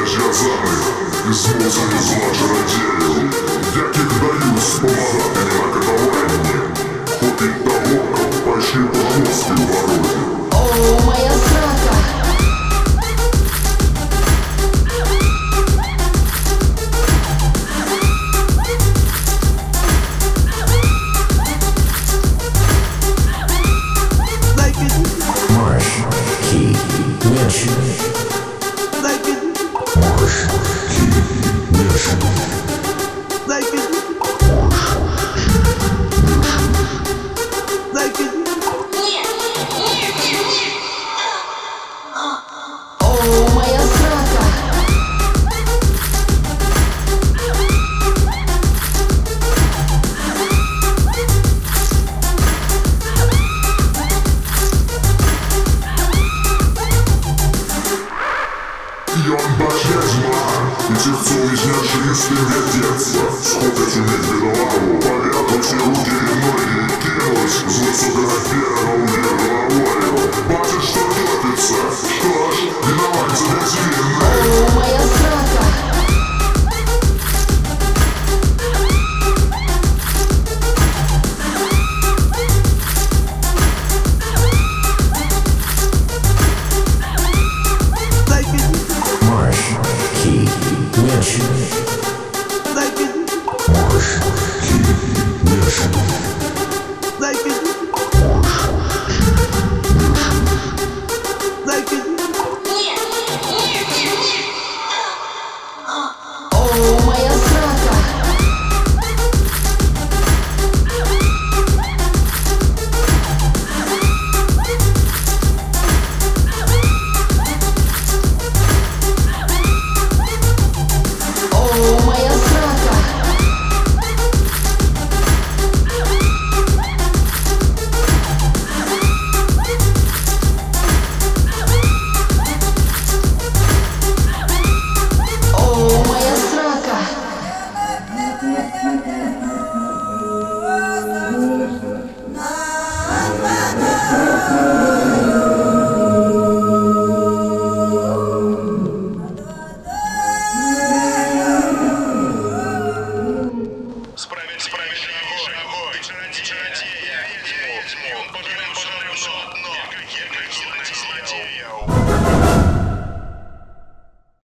разяжа зами, Измучені зла чародеїв, Яких даюсь помагати на катаванні, Ходить та ворком, пайшли погнозки в вороті. О, моя срака! Marsh, key, mention. Música Jon Baśniarz ma I ci chcą wieśniarzy już w tym wiedz Szkoda, że nie wiadomo, panie, a to się różni 没有山东。